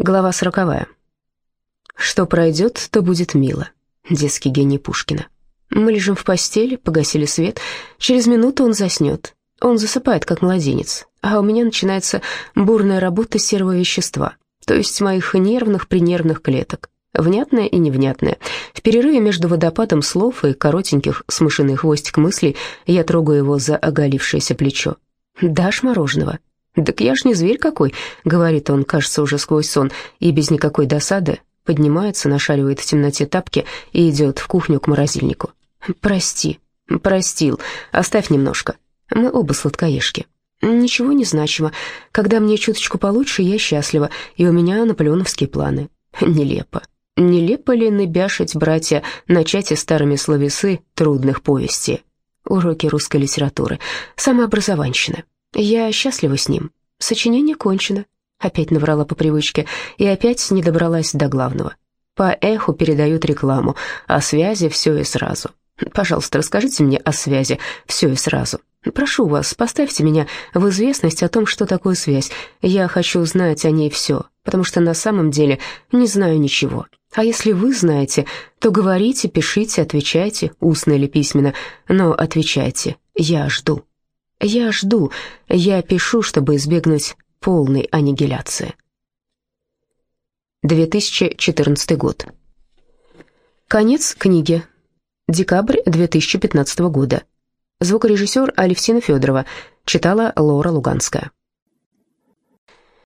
Глава сороковая. Что пройдет, то будет мило. Детский гений Пушкина. Мы лежим в постели, погасили свет. Через минуту он заснет. Он засыпает, как младенец. А у меня начинается бурная работа серого вещества, то есть моих нервных принервных клеток. Внятное и невнятное. В перерыве между водопадом слов и коротеньких смышиный хвостик мыслей я трогаю его за оголившееся плечо. «Дашь мороженого?» «Так я ж не зверь какой», — говорит он, кажется, уже сквозь сон, и без никакой досады поднимается, нашаривает в темноте тапки и идет в кухню к морозильнику. «Прости, простил, оставь немножко. Мы оба сладкоежки». «Ничего не значимо. Когда мне чуточку получше, я счастлива, и у меня наполеоновские планы. Нелепо. Нелепо ли набяшить, братья, начать и старыми словесы трудных повести? Уроки русской литературы, самообразованщина. Я счастлива с ним. Сочинение кончено. Опять наврала по привычке и опять не добралась до главного. По эху передают рекламу, о связи все и сразу. Пожалуйста, расскажите мне о связи все и сразу. Прошу вас, поставьте меня в известность о том, что такое связь. Я хочу знать о ней все, потому что на самом деле не знаю ничего. А если вы знаете, то говорите, пишите, отвечайте, устно или письменно, но отвечайте. Я жду. Я жду, я пишу, чтобы избегнуть полной аннигиляции. 2014 год. Конец книги. Декабрь 2015 года. Звукорежиссер Алевтина Федорова. Читала Лора Луганская.